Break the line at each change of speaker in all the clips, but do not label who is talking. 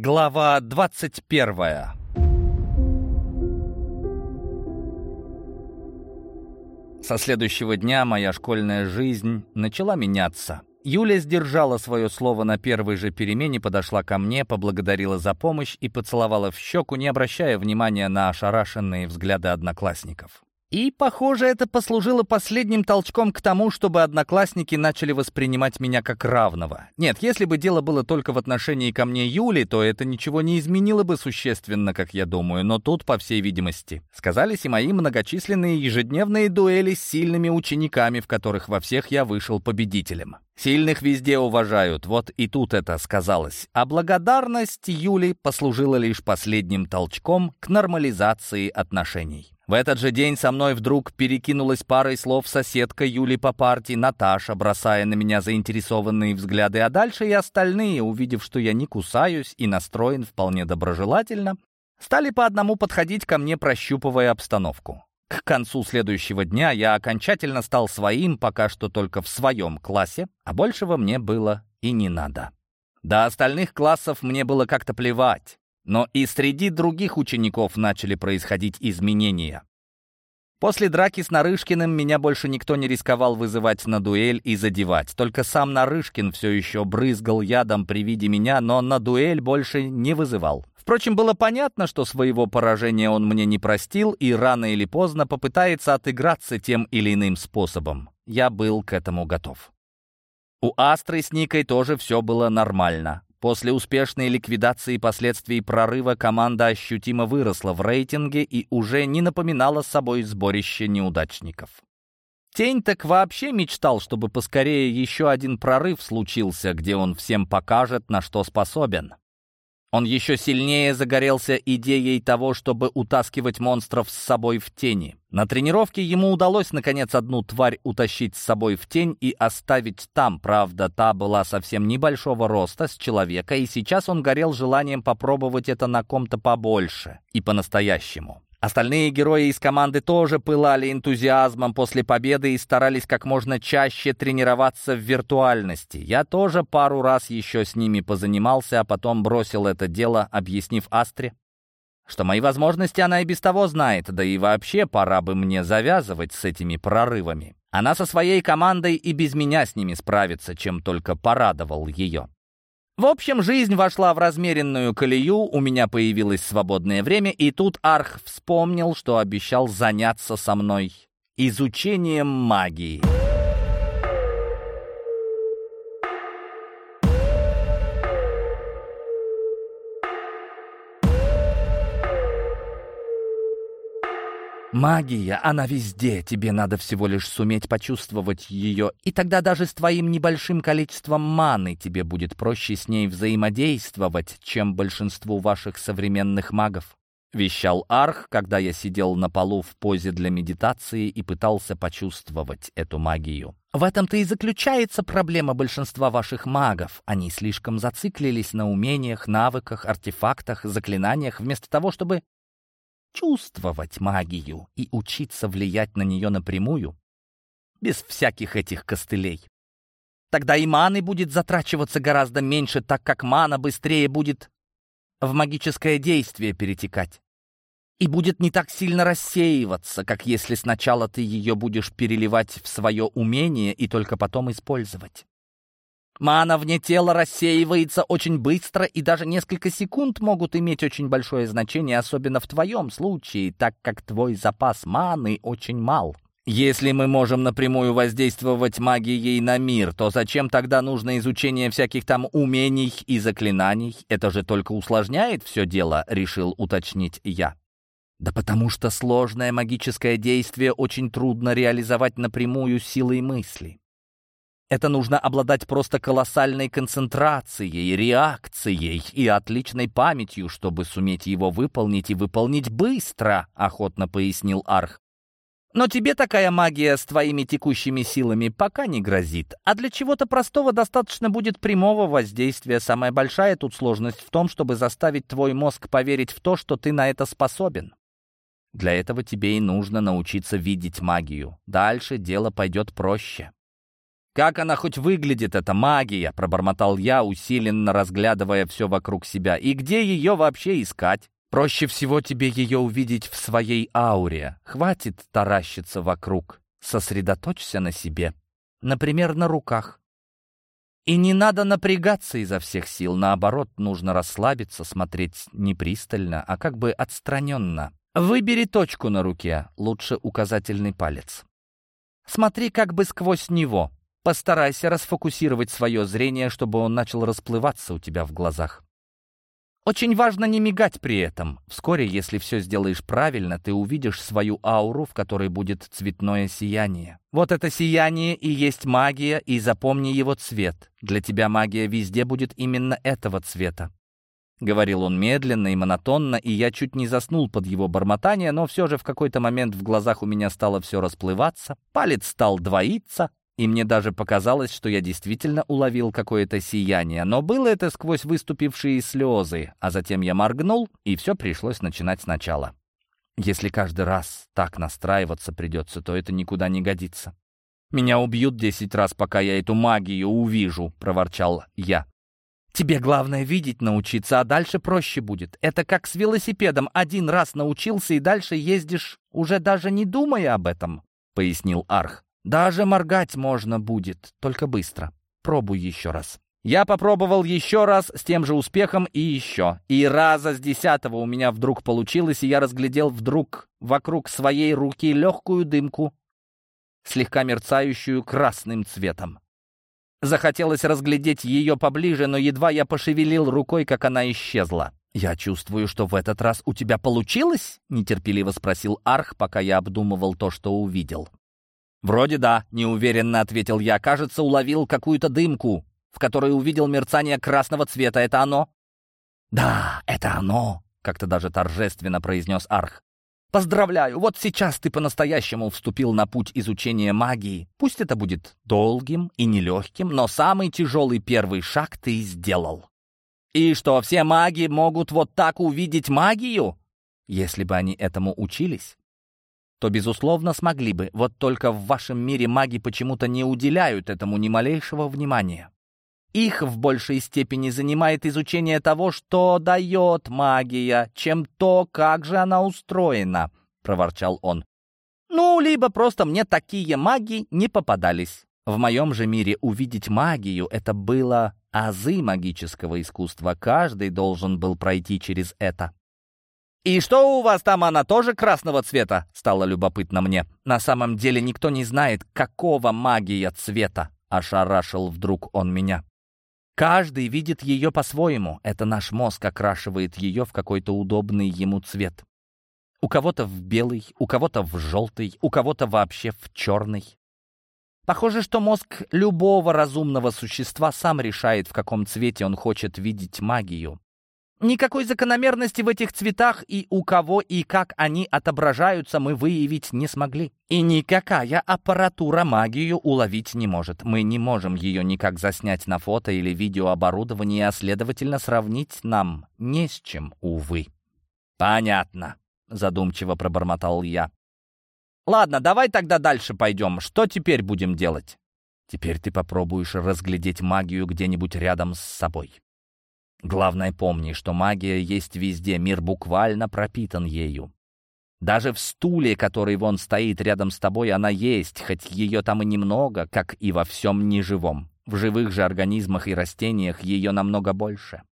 Глава 21 Со следующего дня моя школьная жизнь начала меняться. Юля сдержала свое слово на первой же перемене, подошла ко мне, поблагодарила за помощь и поцеловала в щеку, не обращая внимания на ошарашенные взгляды одноклассников. И, похоже, это послужило последним толчком к тому, чтобы одноклассники начали воспринимать меня как равного. Нет, если бы дело было только в отношении ко мне Юли, то это ничего не изменило бы существенно, как я думаю, но тут, по всей видимости, сказались и мои многочисленные ежедневные дуэли с сильными учениками, в которых во всех я вышел победителем. Сильных везде уважают, вот и тут это сказалось. А благодарность Юли послужила лишь последним толчком к нормализации отношений. В этот же день со мной вдруг перекинулась парой слов соседка Юли по партии Наташа, бросая на меня заинтересованные взгляды, а дальше и остальные, увидев, что я не кусаюсь и настроен вполне доброжелательно, стали по одному подходить ко мне, прощупывая обстановку. К концу следующего дня я окончательно стал своим, пока что только в своем классе, а большего мне было и не надо. До остальных классов мне было как-то плевать. Но и среди других учеников начали происходить изменения. После драки с Нарышкиным меня больше никто не рисковал вызывать на дуэль и задевать. Только сам Нарышкин все еще брызгал ядом при виде меня, но на дуэль больше не вызывал. Впрочем, было понятно, что своего поражения он мне не простил и рано или поздно попытается отыграться тем или иным способом. Я был к этому готов. У Астры с Никой тоже все было нормально. После успешной ликвидации последствий прорыва команда ощутимо выросла в рейтинге и уже не напоминала собой сборище неудачников. Тень так вообще мечтал, чтобы поскорее еще один прорыв случился, где он всем покажет, на что способен. Он еще сильнее загорелся идеей того, чтобы утаскивать монстров с собой в тени. На тренировке ему удалось, наконец, одну тварь утащить с собой в тень и оставить там. Правда, та была совсем небольшого роста, с человека, и сейчас он горел желанием попробовать это на ком-то побольше и по-настоящему. Остальные герои из команды тоже пылали энтузиазмом после победы и старались как можно чаще тренироваться в виртуальности. Я тоже пару раз еще с ними позанимался, а потом бросил это дело, объяснив Астре, что мои возможности она и без того знает, да и вообще пора бы мне завязывать с этими прорывами. Она со своей командой и без меня с ними справится, чем только порадовал ее. В общем, жизнь вошла в размеренную колею, у меня появилось свободное время, и тут Арх вспомнил, что обещал заняться со мной изучением магии. Магия, она везде, тебе надо всего лишь суметь почувствовать ее, и тогда даже с твоим небольшим количеством маны тебе будет проще с ней взаимодействовать, чем большинству ваших современных магов. Вещал Арх, когда я сидел на полу в позе для медитации и пытался почувствовать эту магию. В этом-то и заключается проблема большинства ваших магов. Они слишком зациклились на умениях, навыках, артефактах, заклинаниях, вместо того, чтобы чувствовать магию и учиться влиять на нее напрямую, без всяких этих костылей. Тогда и маны будет затрачиваться гораздо меньше, так как мана быстрее будет в магическое действие перетекать. И будет не так сильно рассеиваться, как если сначала ты ее будешь переливать в свое умение и только потом использовать. Мана вне тела рассеивается очень быстро, и даже несколько секунд могут иметь очень большое значение, особенно в твоем случае, так как твой запас маны очень мал. Если мы можем напрямую воздействовать магией на мир, то зачем тогда нужно изучение всяких там умений и заклинаний? Это же только усложняет все дело, решил уточнить я. Да потому что сложное магическое действие очень трудно реализовать напрямую силой мысли. Это нужно обладать просто колоссальной концентрацией, реакцией и отличной памятью, чтобы суметь его выполнить и выполнить быстро, охотно пояснил Арх. Но тебе такая магия с твоими текущими силами пока не грозит. А для чего-то простого достаточно будет прямого воздействия. Самая большая тут сложность в том, чтобы заставить твой мозг поверить в то, что ты на это способен. Для этого тебе и нужно научиться видеть магию. Дальше дело пойдет проще. «Как она хоть выглядит, эта магия?» — пробормотал я, усиленно разглядывая все вокруг себя. «И где ее вообще искать?» «Проще всего тебе ее увидеть в своей ауре. Хватит таращиться вокруг. Сосредоточься на себе. Например, на руках. И не надо напрягаться изо всех сил. Наоборот, нужно расслабиться, смотреть не пристально, а как бы отстраненно. Выбери точку на руке, лучше указательный палец. Смотри как бы сквозь него. Постарайся расфокусировать свое зрение, чтобы он начал расплываться у тебя в глазах. Очень важно не мигать при этом. Вскоре, если все сделаешь правильно, ты увидишь свою ауру, в которой будет цветное сияние. Вот это сияние и есть магия, и запомни его цвет. Для тебя магия везде будет именно этого цвета. Говорил он медленно и монотонно, и я чуть не заснул под его бормотание, но все же в какой-то момент в глазах у меня стало все расплываться, палец стал двоиться, и мне даже показалось, что я действительно уловил какое-то сияние, но было это сквозь выступившие слезы, а затем я моргнул, и все пришлось начинать сначала. Если каждый раз так настраиваться придется, то это никуда не годится. «Меня убьют десять раз, пока я эту магию увижу», — проворчал я. «Тебе главное видеть научиться, а дальше проще будет. Это как с велосипедом. Один раз научился, и дальше ездишь, уже даже не думая об этом», — пояснил Арх. Даже моргать можно будет, только быстро. Пробуй еще раз. Я попробовал еще раз с тем же успехом и еще. И раза с десятого у меня вдруг получилось, и я разглядел вдруг вокруг своей руки легкую дымку, слегка мерцающую красным цветом. Захотелось разглядеть ее поближе, но едва я пошевелил рукой, как она исчезла. «Я чувствую, что в этот раз у тебя получилось?» — нетерпеливо спросил Арх, пока я обдумывал то, что увидел. «Вроде да», — неуверенно ответил я. «Кажется, уловил какую-то дымку, в которой увидел мерцание красного цвета. Это оно?» «Да, это оно», — как-то даже торжественно произнес Арх. «Поздравляю, вот сейчас ты по-настоящему вступил на путь изучения магии. Пусть это будет долгим и нелегким, но самый тяжелый первый шаг ты сделал. И что, все маги могут вот так увидеть магию? Если бы они этому учились, то, безусловно, смогли бы. Вот только в вашем мире маги почему-то не уделяют этому ни малейшего внимания. Их в большей степени занимает изучение того, что дает магия, чем то, как же она устроена, — проворчал он. Ну, либо просто мне такие маги не попадались. В моем же мире увидеть магию — это было азы магического искусства. Каждый должен был пройти через это. «И что у вас там, она тоже красного цвета?» — стало любопытно мне. «На самом деле никто не знает, какого магия цвета», — ошарашил вдруг он меня. «Каждый видит ее по-своему. Это наш мозг окрашивает ее в какой-то удобный ему цвет. У кого-то в белый, у кого-то в желтый, у кого-то вообще в черный. Похоже, что мозг любого разумного существа сам решает, в каком цвете он хочет видеть магию. Никакой закономерности в этих цветах и у кого и как они отображаются мы выявить не смогли. И никакая аппаратура магию уловить не может. Мы не можем ее никак заснять на фото или видеооборудовании, а следовательно сравнить нам не с чем, увы. «Понятно», — задумчиво пробормотал я. «Ладно, давай тогда дальше пойдем. Что теперь будем делать?» «Теперь ты попробуешь разглядеть магию где-нибудь рядом с собой». Главное, помни, что магия есть везде, мир буквально пропитан ею. Даже в стуле, который вон стоит рядом с тобой, она есть, хоть ее там и немного, как и во всем неживом. В живых же организмах и растениях ее намного больше.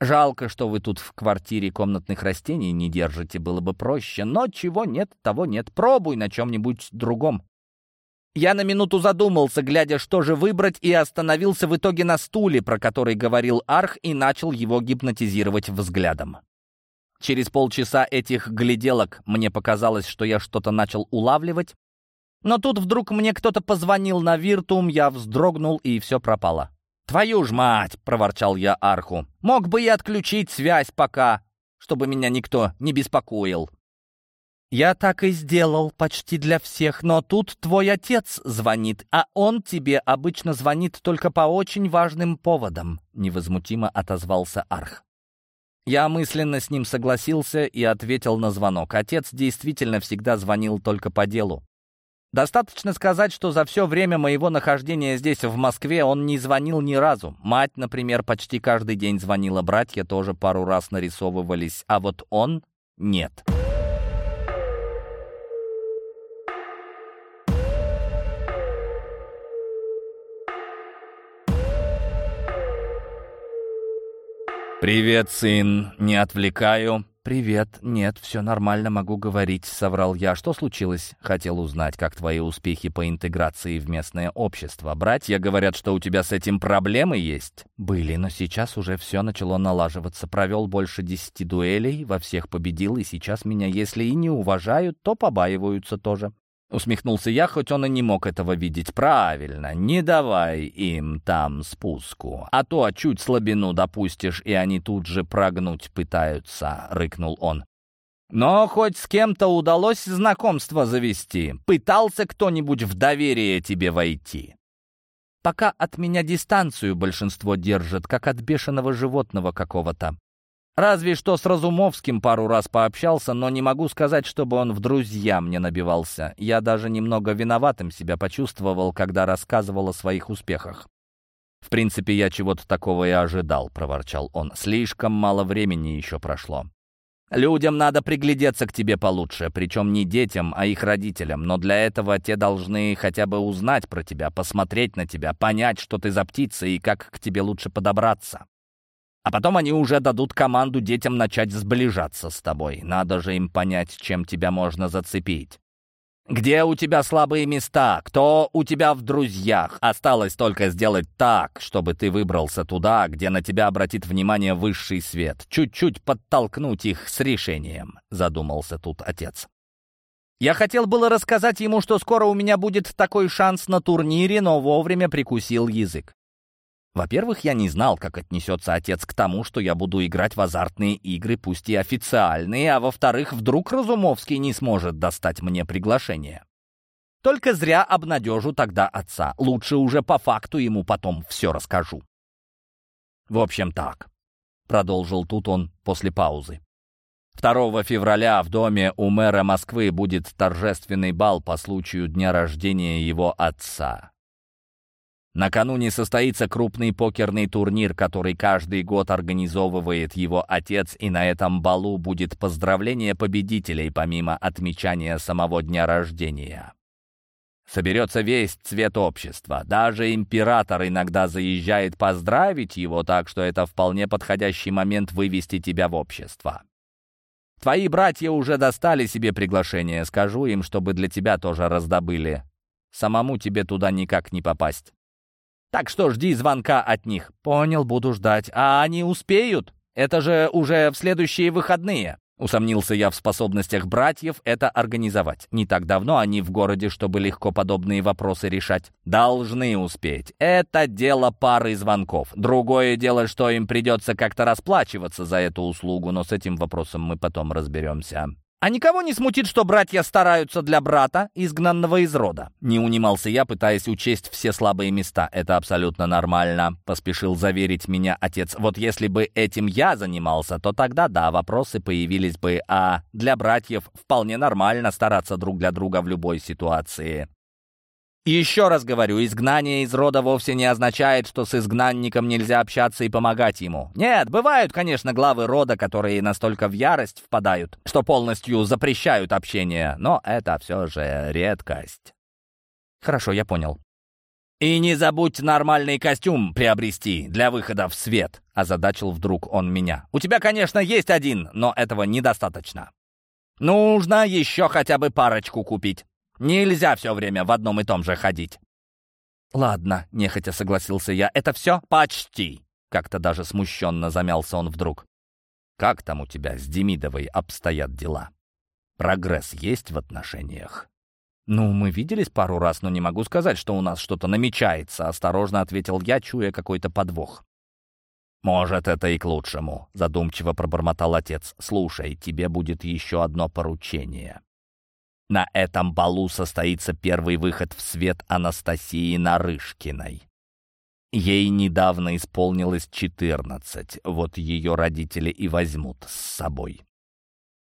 Жалко, что вы тут в квартире комнатных растений не держите, было бы проще, но чего нет, того нет. Пробуй на чем-нибудь другом. Я на минуту задумался, глядя, что же выбрать, и остановился в итоге на стуле, про который говорил Арх, и начал его гипнотизировать взглядом. Через полчаса этих гляделок мне показалось, что я что-то начал улавливать, но тут вдруг мне кто-то позвонил на Виртум, я вздрогнул, и все пропало. «Твою ж мать!» — проворчал я Арху. «Мог бы и отключить связь пока, чтобы меня никто не беспокоил». «Я так и сделал почти для всех, но тут твой отец звонит, а он тебе обычно звонит только по очень важным поводам», — невозмутимо отозвался Арх. Я мысленно с ним согласился и ответил на звонок. Отец действительно всегда звонил только по делу. Достаточно сказать, что за все время моего нахождения здесь, в Москве, он не звонил ни разу. Мать, например, почти каждый день звонила, братья тоже пару раз нарисовывались, а вот он — нет. «Привет, сын, не отвлекаю». «Привет. Нет, все нормально, могу говорить», — соврал я. «Что случилось?» «Хотел узнать, как твои успехи по интеграции в местное общество. Братья говорят, что у тебя с этим проблемы есть?» «Были, но сейчас уже все начало налаживаться. Провел больше десяти дуэлей, во всех победил, и сейчас меня, если и не уважают, то побаиваются тоже». Усмехнулся я, хоть он и не мог этого видеть. «Правильно, не давай им там спуску, а то чуть слабину допустишь, и они тут же прогнуть пытаются», — рыкнул он. «Но хоть с кем-то удалось знакомство завести? Пытался кто-нибудь в доверие тебе войти?» «Пока от меня дистанцию большинство держит, как от бешеного животного какого-то. Разве что с Разумовским пару раз пообщался, но не могу сказать, чтобы он в друзья мне набивался. Я даже немного виноватым себя почувствовал, когда рассказывал о своих успехах. «В принципе, я чего-то такого и ожидал», — проворчал он. «Слишком мало времени еще прошло. Людям надо приглядеться к тебе получше, причем не детям, а их родителям, но для этого те должны хотя бы узнать про тебя, посмотреть на тебя, понять, что ты за птица и как к тебе лучше подобраться. А потом они уже дадут команду детям начать сближаться с тобой. Надо же им понять, чем тебя можно зацепить. Где у тебя слабые места? Кто у тебя в друзьях? Осталось только сделать так, чтобы ты выбрался туда, где на тебя обратит внимание высший свет. Чуть-чуть подтолкнуть их с решением, задумался тут отец. Я хотел было рассказать ему, что скоро у меня будет такой шанс на турнире, но вовремя прикусил язык. Во-первых, я не знал, как отнесется отец к тому, что я буду играть в азартные игры, пусть и официальные, а во-вторых, вдруг Разумовский не сможет достать мне приглашение. Только зря обнадежу тогда отца. Лучше уже по факту ему потом все расскажу. В общем, так, — продолжил тут он после паузы. 2 февраля в доме у мэра Москвы будет торжественный бал по случаю дня рождения его отца. Накануне состоится крупный покерный турнир, который каждый год организовывает его отец, и на этом балу будет поздравление победителей, помимо отмечания самого дня рождения. Соберется весь цвет общества. Даже император иногда заезжает поздравить его, так что это вполне подходящий момент вывести тебя в общество. Твои братья уже достали себе приглашение. Скажу им, чтобы для тебя тоже раздобыли. Самому тебе туда никак не попасть. Так что жди звонка от них. Понял, буду ждать. А они успеют? Это же уже в следующие выходные. Усомнился я в способностях братьев это организовать. Не так давно они в городе, чтобы легко подобные вопросы решать. Должны успеть. Это дело пары звонков. Другое дело, что им придется как-то расплачиваться за эту услугу, но с этим вопросом мы потом разберемся. «А никого не смутит, что братья стараются для брата, изгнанного из рода?» Не унимался я, пытаясь учесть все слабые места. «Это абсолютно нормально», — поспешил заверить меня отец. «Вот если бы этим я занимался, то тогда, да, вопросы появились бы, а для братьев вполне нормально стараться друг для друга в любой ситуации». И еще раз говорю, изгнание из рода вовсе не означает, что с изгнанником нельзя общаться и помогать ему. Нет, бывают, конечно, главы рода, которые настолько в ярость впадают, что полностью запрещают общение, но это все же редкость. Хорошо, я понял. «И не забудь нормальный костюм приобрести для выхода в свет», — озадачил вдруг он меня. «У тебя, конечно, есть один, но этого недостаточно. Нужно еще хотя бы парочку купить». Нельзя все время в одном и том же ходить». «Ладно», — нехотя согласился я, — «это все?» «Почти», — как-то даже смущенно замялся он вдруг. «Как там у тебя с Демидовой обстоят дела? Прогресс есть в отношениях?» «Ну, мы виделись пару раз, но не могу сказать, что у нас что-то намечается», — осторожно ответил я, чуя какой-то подвох. «Может, это и к лучшему», — задумчиво пробормотал отец. «Слушай, тебе будет еще одно поручение. На этом балу состоится первый выход в свет Анастасии Нарышкиной. Ей недавно исполнилось 14, вот ее родители и возьмут с собой.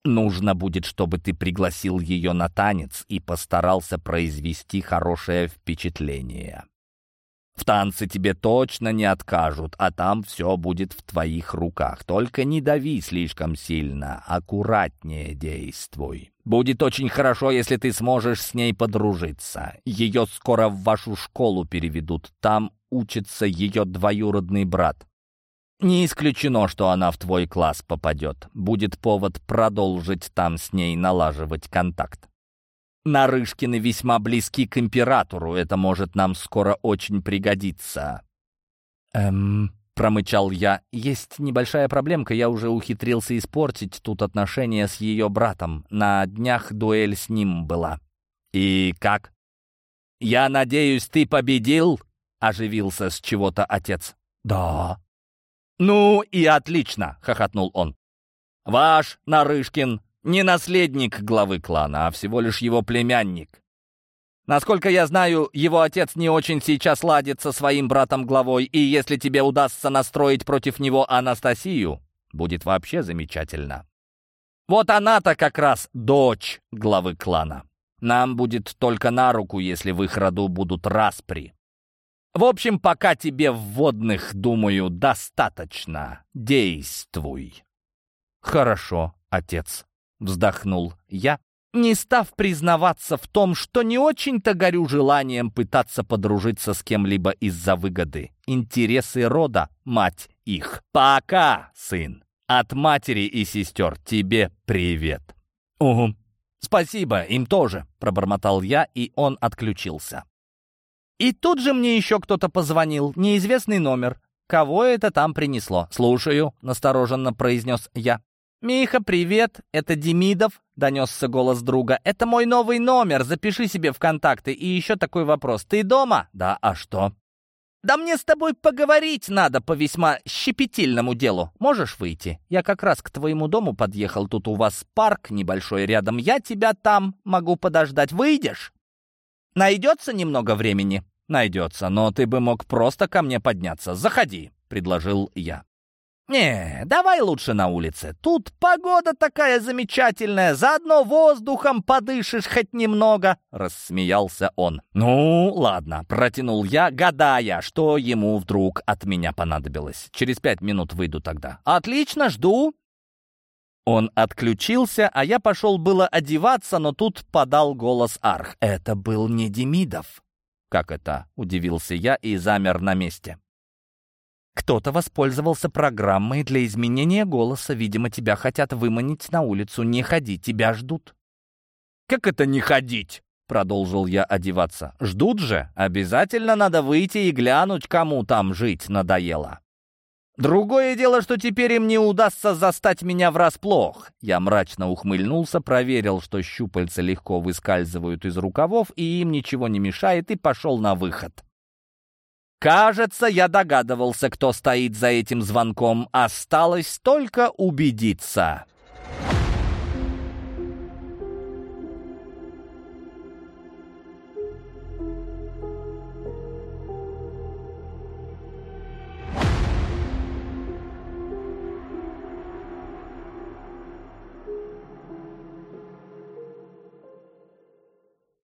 Нужно будет, чтобы ты пригласил ее на танец и постарался произвести хорошее впечатление. В танце тебе точно не откажут, а там все будет в твоих руках. Только не дави слишком сильно, аккуратнее действуй. Будет очень хорошо, если ты сможешь с ней подружиться. Ее скоро в вашу школу переведут. Там учится ее двоюродный брат. Не исключено, что она в твой класс попадет. Будет повод продолжить там с ней налаживать контакт. Нарышкины весьма близки к императору, это может нам скоро очень пригодиться». «Эм...» — промычал я. «Есть небольшая проблемка, я уже ухитрился испортить тут отношения с ее братом. На днях дуэль с ним была». «И как?» «Я надеюсь, ты победил?» — оживился с чего-то отец. «Да». «Ну и отлично!» — хохотнул он. «Ваш Нарышкин не наследник главы клана, а всего лишь его племянник. Насколько я знаю, его отец не очень сейчас ладит со своим братом-главой, и если тебе удастся настроить против него Анастасию, будет вообще замечательно. Вот она-то как раз дочь главы клана. Нам будет только на руку, если в их роду будут распри. В общем, пока тебе вводных, думаю, достаточно. Действуй. Хорошо, отец. Вздохнул я, не став признаваться в том, что не очень-то горю желанием пытаться подружиться с кем-либо из-за выгоды. Интересы рода, мать их. Пока, сын. От матери и сестер тебе привет. Угу. Спасибо, им тоже, пробормотал я, и он отключился. И тут же мне еще кто-то позвонил, неизвестный номер. Кого это там принесло? «Слушаю», — настороженно произнес я. «Миха, привет! Это Демидов», — донесся голос друга. «Это мой новый номер, запиши себе в контакты. И еще такой вопрос. Ты дома?» «Да, а что?» «Да мне с тобой поговорить надо по весьма щепетильному делу. Можешь выйти? Я как раз к твоему дому подъехал. Тут у вас парк небольшой рядом. Я тебя там могу подождать. Выйдешь? Найдется немного времени?» «Найдется, но ты бы мог просто ко мне подняться. Заходи», — предложил я. «Не, давай лучше на улице. Тут погода такая замечательная, заодно воздухом подышишь хоть немного», — рассмеялся он. «Ну, ладно», — протянул я, гадая, что ему вдруг от меня понадобилось. «Через пять минут выйду тогда». «Отлично, жду». Он отключился, а я пошел было одеваться, но тут подал голос Арх. «Это был не Демидов». «Как это?» — удивился я и замер на месте. Кто-то воспользовался программой для изменения голоса. Видимо, тебя хотят выманить на улицу. Не ходи, тебя ждут. «Как это не ходить?» — продолжил я одеваться. «Ждут же. Обязательно надо выйти и глянуть, кому там жить надоело». «Другое дело, что теперь им не удастся застать меня врасплох». Я мрачно ухмыльнулся, проверил, что щупальца легко выскальзывают из рукавов, и им ничего не мешает, и пошел на выход. Кажется, я догадывался, кто стоит за этим звонком. Осталось только убедиться.